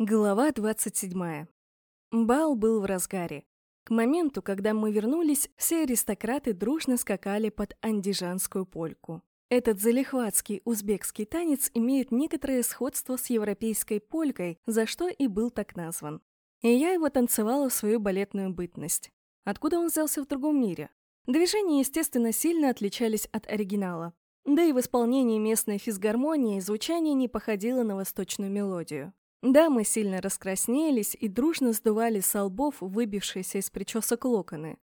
Глава 27. Бал был в разгаре. К моменту, когда мы вернулись, все аристократы дружно скакали под андижанскую польку. Этот залихватский узбекский танец имеет некоторое сходство с европейской полькой, за что и был так назван. И я его танцевала в свою балетную бытность. Откуда он взялся в другом мире? Движения, естественно, сильно отличались от оригинала. Да и в исполнении местной физгармонии звучание не походило на восточную мелодию. Да, мы сильно раскраснелись и дружно сдували с лбов выбившиеся из причесок локоны.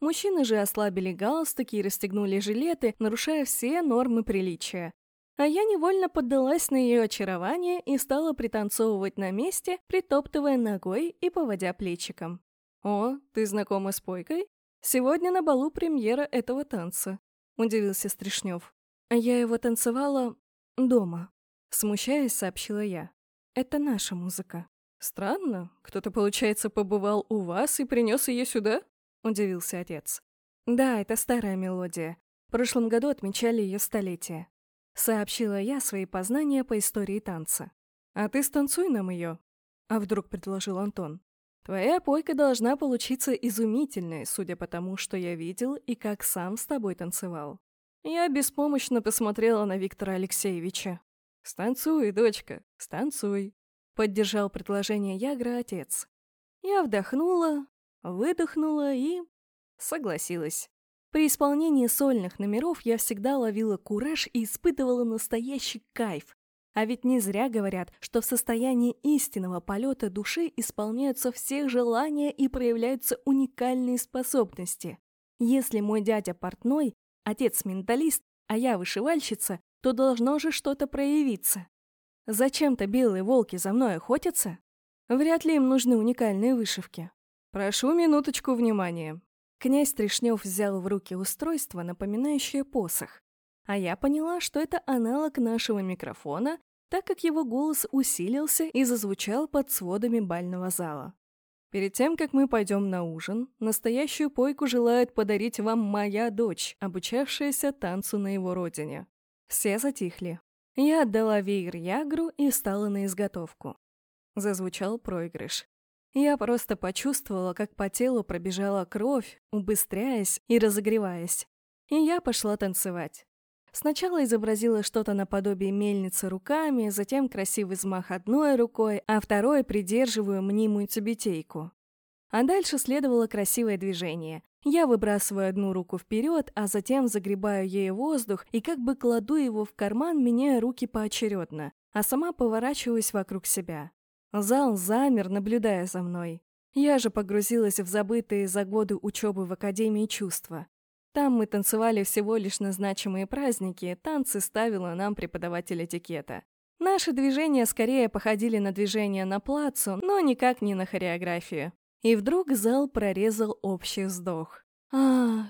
Мужчины же ослабили галстуки и расстегнули жилеты, нарушая все нормы приличия. А я невольно поддалась на ее очарование и стала пританцовывать на месте, притоптывая ногой и поводя плечиком. «О, ты знакома с Пойкой? Сегодня на балу премьера этого танца», — удивился Стришнев. «Я его танцевала дома», — смущаясь, сообщила я. Это наша музыка. Странно. Кто-то, получается, побывал у вас и принес ее сюда? Удивился отец. Да, это старая мелодия. В прошлом году отмечали ее столетие. Сообщила я свои познания по истории танца. А ты станцуй нам ее. А вдруг предложил Антон. Твоя пойка должна получиться изумительной, судя по тому, что я видел и как сам с тобой танцевал. Я беспомощно посмотрела на Виктора Алексеевича. «Станцуй, дочка, станцуй», — поддержал предложение Ягра отец. Я вдохнула, выдохнула и... согласилась. При исполнении сольных номеров я всегда ловила кураж и испытывала настоящий кайф. А ведь не зря говорят, что в состоянии истинного полета души исполняются все желания и проявляются уникальные способности. Если мой дядя портной, отец менталист, а я вышивальщица, то должно же что-то проявиться. Зачем-то белые волки за мной охотятся? Вряд ли им нужны уникальные вышивки. Прошу минуточку внимания. Князь Трешнев взял в руки устройство, напоминающее посох. А я поняла, что это аналог нашего микрофона, так как его голос усилился и зазвучал под сводами бального зала. Перед тем, как мы пойдем на ужин, настоящую пойку желает подарить вам моя дочь, обучавшаяся танцу на его родине. Все затихли. Я отдала веер Ягру и стала на изготовку. Зазвучал проигрыш. Я просто почувствовала, как по телу пробежала кровь, убыстряясь и разогреваясь. И я пошла танцевать. Сначала изобразила что-то наподобие мельницы руками, затем красивый взмах одной рукой, а второй придерживаю мнимую тюбетейку. А дальше следовало красивое движение. Я выбрасываю одну руку вперед, а затем загребаю ей воздух и как бы кладу его в карман, меняя руки поочередно, а сама поворачиваюсь вокруг себя. Зал замер, наблюдая за мной. Я же погрузилась в забытые за годы учебы в Академии чувства. Там мы танцевали всего лишь на значимые праздники, танцы ставила нам преподаватель этикета. Наши движения скорее походили на движения на плацу, но никак не на хореографию. И вдруг зал прорезал общий вздох. Ах,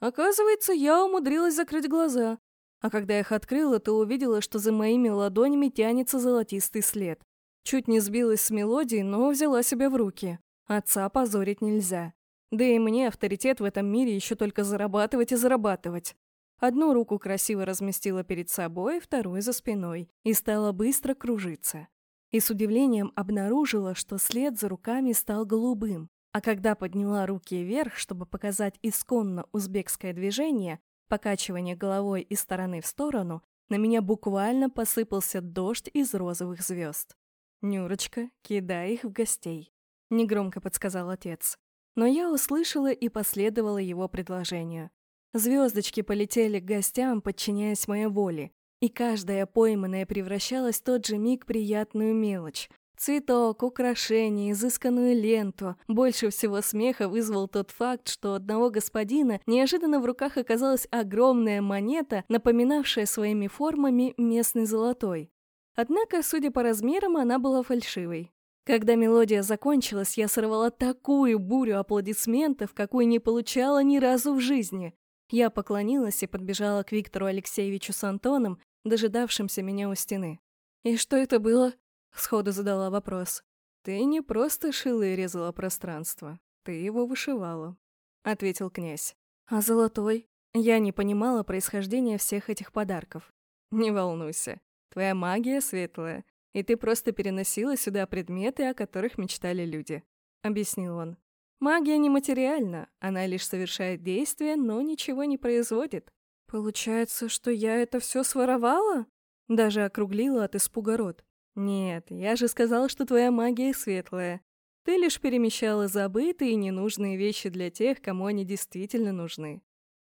оказывается, я умудрилась закрыть глаза. А когда их открыла, то увидела, что за моими ладонями тянется золотистый след. Чуть не сбилась с мелодией, но взяла себя в руки. Отца позорить нельзя. Да и мне авторитет в этом мире еще только зарабатывать и зарабатывать. Одну руку красиво разместила перед собой, вторую за спиной, и стала быстро кружиться и с удивлением обнаружила, что след за руками стал голубым, а когда подняла руки вверх, чтобы показать исконно узбекское движение, покачивание головой из стороны в сторону, на меня буквально посыпался дождь из розовых звезд. «Нюрочка, кидай их в гостей», — негромко подсказал отец. Но я услышала и последовала его предложению. Звездочки полетели к гостям, подчиняясь моей воле, и каждая пойманная превращалась в тот же миг приятную мелочь. Цветок, украшение, изысканную ленту. Больше всего смеха вызвал тот факт, что одного господина неожиданно в руках оказалась огромная монета, напоминавшая своими формами местный золотой. Однако, судя по размерам, она была фальшивой. Когда мелодия закончилась, я сорвала такую бурю аплодисментов, какой не получала ни разу в жизни. Я поклонилась и подбежала к Виктору Алексеевичу с Антоном, дожидавшимся меня у стены. «И что это было?» — сходу задала вопрос. «Ты не просто шила и резала пространство, ты его вышивала», — ответил князь. «А золотой?» Я не понимала происхождения всех этих подарков. «Не волнуйся, твоя магия светлая. и ты просто переносила сюда предметы, о которых мечтали люди», — объяснил он. «Магия нематериальна, она лишь совершает действия, но ничего не производит». «Получается, что я это все своровала?» Даже округлила от испуга рот. «Нет, я же сказал, что твоя магия светлая. Ты лишь перемещала забытые и ненужные вещи для тех, кому они действительно нужны.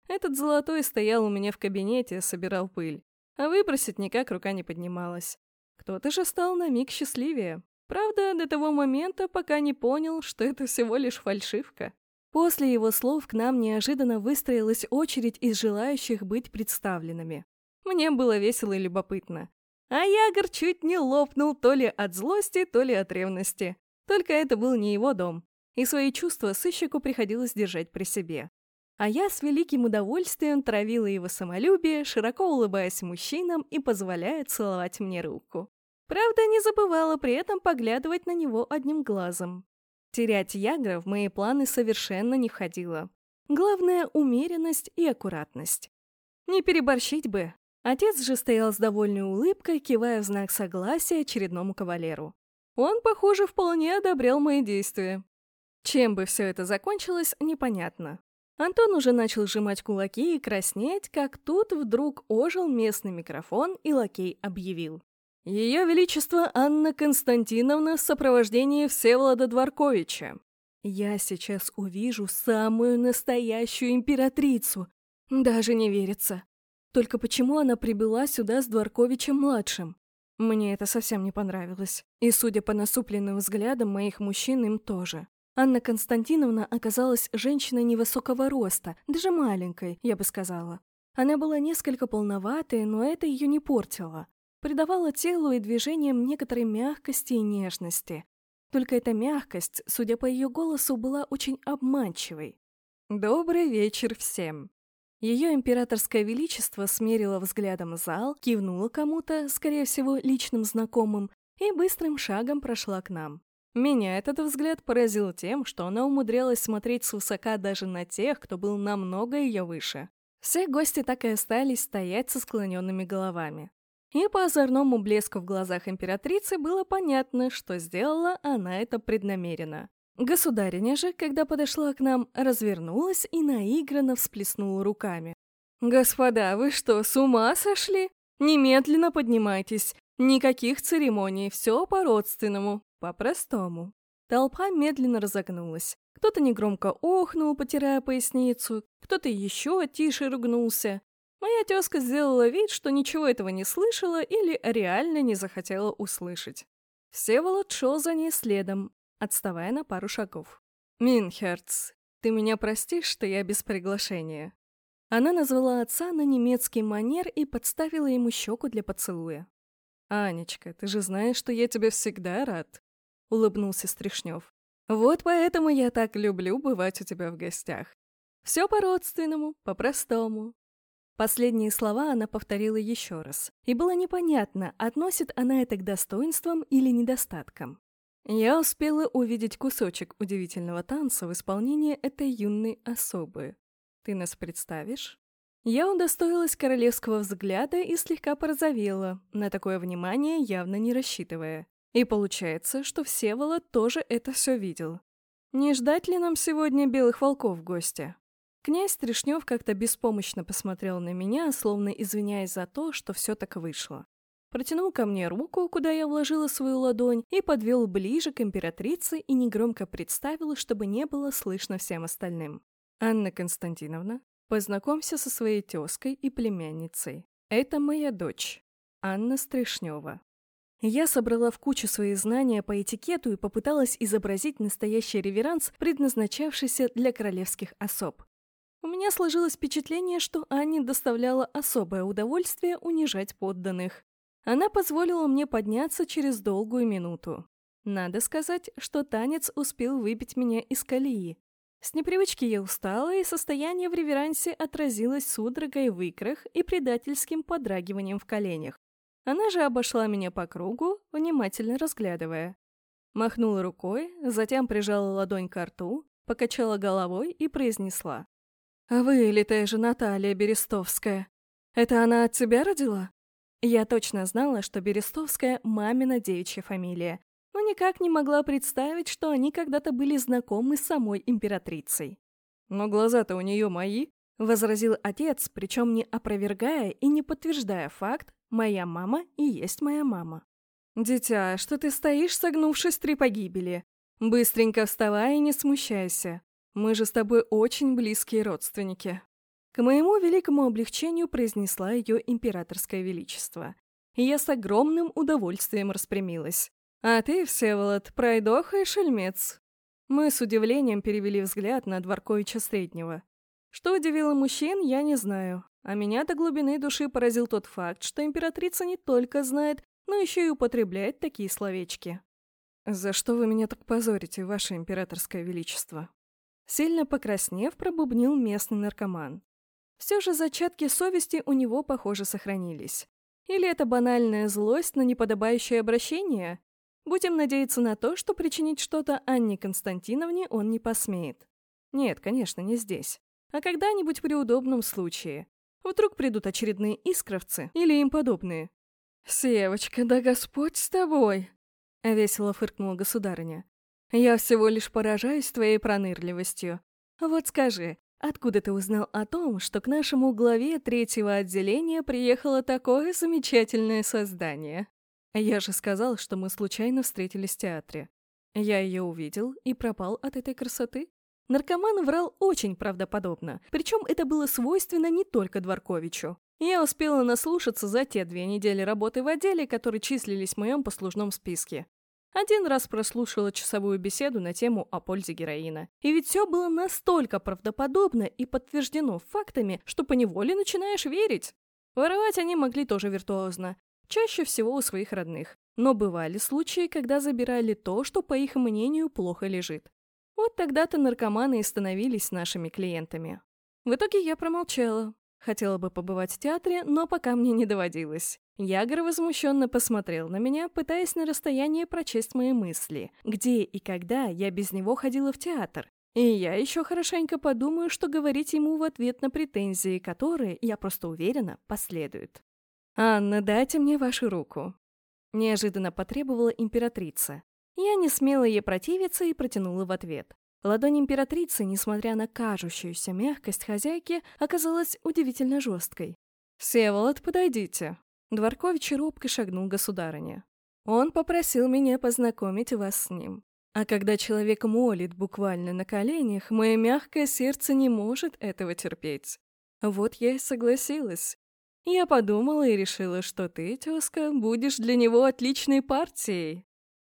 Этот золотой стоял у меня в кабинете, собирал пыль, а выбросить никак рука не поднималась. Кто-то же стал на миг счастливее. Правда, до того момента, пока не понял, что это всего лишь фальшивка. После его слов к нам неожиданно выстроилась очередь из желающих быть представленными. Мне было весело и любопытно. А Ягор чуть не лопнул то ли от злости, то ли от ревности. Только это был не его дом, и свои чувства сыщику приходилось держать при себе. А я с великим удовольствием травила его самолюбие, широко улыбаясь мужчинам и позволяя целовать мне руку. Правда, не забывала при этом поглядывать на него одним глазом. Терять Ягра в мои планы совершенно не входило. Главное — умеренность и аккуратность. Не переборщить бы. Отец же стоял с довольной улыбкой, кивая в знак согласия очередному кавалеру. Он, похоже, вполне одобрял мои действия. Чем бы все это закончилось, непонятно. Антон уже начал сжимать кулаки и краснеть, как тут вдруг ожил местный микрофон, и лакей объявил. Ее Величество Анна Константиновна в сопровождении Всеволода Дворковича. Я сейчас увижу самую настоящую императрицу. Даже не верится. Только почему она прибыла сюда с Дворковичем-младшим? Мне это совсем не понравилось. И, судя по насупленным взглядам моих мужчин, им тоже. Анна Константиновна оказалась женщиной невысокого роста, даже маленькой, я бы сказала. Она была несколько полноватой, но это ее не портило. Придавало телу и движениям некоторой мягкости и нежности. Только эта мягкость, судя по ее голосу, была очень обманчивой. «Добрый вечер всем!» Ее императорское величество смерило взглядом зал, кивнула кому-то, скорее всего, личным знакомым, и быстрым шагом прошла к нам. Меня этот взгляд поразил тем, что она умудрялась смотреть свысока даже на тех, кто был намного ее выше. Все гости так и остались стоять со склоненными головами. И по озорному блеску в глазах императрицы было понятно, что сделала она это преднамеренно. Государиня же, когда подошла к нам, развернулась и наигранно всплеснула руками. «Господа, вы что, с ума сошли? Немедленно поднимайтесь. Никаких церемоний, все по-родственному, по-простому». Толпа медленно разогнулась. Кто-то негромко охнул, потирая поясницу, кто-то еще тише ругнулся. Моя тезка сделала вид, что ничего этого не слышала или реально не захотела услышать. Всеволод шел за ней следом, отставая на пару шагов. «Минхерц, ты меня простишь, что я без приглашения?» Она назвала отца на немецкий манер и подставила ему щеку для поцелуя. «Анечка, ты же знаешь, что я тебе всегда рад», — улыбнулся Стришнев. «Вот поэтому я так люблю бывать у тебя в гостях. Все по-родственному, по-простому». Последние слова она повторила еще раз, и было непонятно, относит она это к достоинствам или недостаткам. Я успела увидеть кусочек удивительного танца в исполнении этой юной особы. Ты нас представишь? Я удостоилась королевского взгляда и слегка порозовела, на такое внимание явно не рассчитывая. И получается, что Всеволод тоже это все видел. Не ждать ли нам сегодня белых волков в гости? Князь Трешнев как-то беспомощно посмотрел на меня, словно извиняясь за то, что все так вышло протянул ко мне руку, куда я вложила свою ладонь, и подвел ближе к императрице и негромко представил, чтобы не было слышно всем остальным. «Анна Константиновна, познакомься со своей тезкой и племянницей. Это моя дочь, Анна Стришнева». Я собрала в кучу свои знания по этикету и попыталась изобразить настоящий реверанс, предназначавшийся для королевских особ. У меня сложилось впечатление, что Анне доставляло особое удовольствие унижать подданных. Она позволила мне подняться через долгую минуту. Надо сказать, что танец успел выбить меня из колеи. С непривычки я устала, и состояние в реверансе отразилось судорогой в икрах и предательским подрагиванием в коленях. Она же обошла меня по кругу, внимательно разглядывая. Махнула рукой, затем прижала ладонь к рту, покачала головой и произнесла. «А вы, литая же Наталья Берестовская, это она от тебя родила?» Я точно знала, что Берестовская – мамина девичья фамилия, но никак не могла представить, что они когда-то были знакомы с самой императрицей. «Но глаза-то у нее мои», — возразил отец, причем не опровергая и не подтверждая факт, моя мама и есть моя мама. «Дитя, что ты стоишь, согнувшись три погибели? Быстренько вставай и не смущайся. Мы же с тобой очень близкие родственники». К моему великому облегчению произнесла ее императорское величество. И я с огромным удовольствием распрямилась. «А ты, Всеволод, пройдоха и шельмец». Мы с удивлением перевели взгляд на Дворковича Среднего. Что удивило мужчин, я не знаю. А меня до глубины души поразил тот факт, что императрица не только знает, но еще и употребляет такие словечки. «За что вы меня так позорите, ваше императорское величество?» Сильно покраснев, пробубнил местный наркоман. Все же зачатки совести у него, похоже, сохранились. Или это банальная злость на неподобающее обращение? Будем надеяться на то, что причинить что-то Анне Константиновне он не посмеет. Нет, конечно, не здесь. А когда-нибудь при удобном случае. Вдруг придут очередные искровцы или им подобные. «Севочка, да Господь с тобой!» — весело фыркнула государыня. «Я всего лишь поражаюсь твоей пронырливостью. Вот скажи, откуда ты узнал о том, что к нашему главе третьего отделения приехало такое замечательное создание?» Я же сказал, что мы случайно встретились в театре. Я ее увидел и пропал от этой красоты. Наркоман врал очень правдоподобно, причем это было свойственно не только Дворковичу. Я успела наслушаться за те две недели работы в отделе, которые числились в моем послужном списке. Один раз прослушала часовую беседу на тему о пользе героина. И ведь все было настолько правдоподобно и подтверждено фактами, что поневоле начинаешь верить. Воровать они могли тоже виртуозно, чаще всего у своих родных. Но бывали случаи, когда забирали то, что, по их мнению, плохо лежит. Вот тогда-то наркоманы и становились нашими клиентами. В итоге я промолчала. Хотела бы побывать в театре, но пока мне не доводилось. Ягор возмущенно посмотрел на меня, пытаясь на расстоянии прочесть мои мысли, где и когда я без него ходила в театр. И я еще хорошенько подумаю, что говорить ему в ответ на претензии, которые, я просто уверена, последуют. «Анна, дайте мне вашу руку», — неожиданно потребовала императрица. Я не смела ей противиться и протянула в ответ. Ладонь императрицы, несмотря на кажущуюся мягкость хозяйки, оказалась удивительно жесткой. «Всеволод, подойдите». Дворкович робко шагнул государыне. Он попросил меня познакомить вас с ним. А когда человек молит буквально на коленях, мое мягкое сердце не может этого терпеть. Вот я и согласилась. Я подумала и решила, что ты, тезка, будешь для него отличной партией.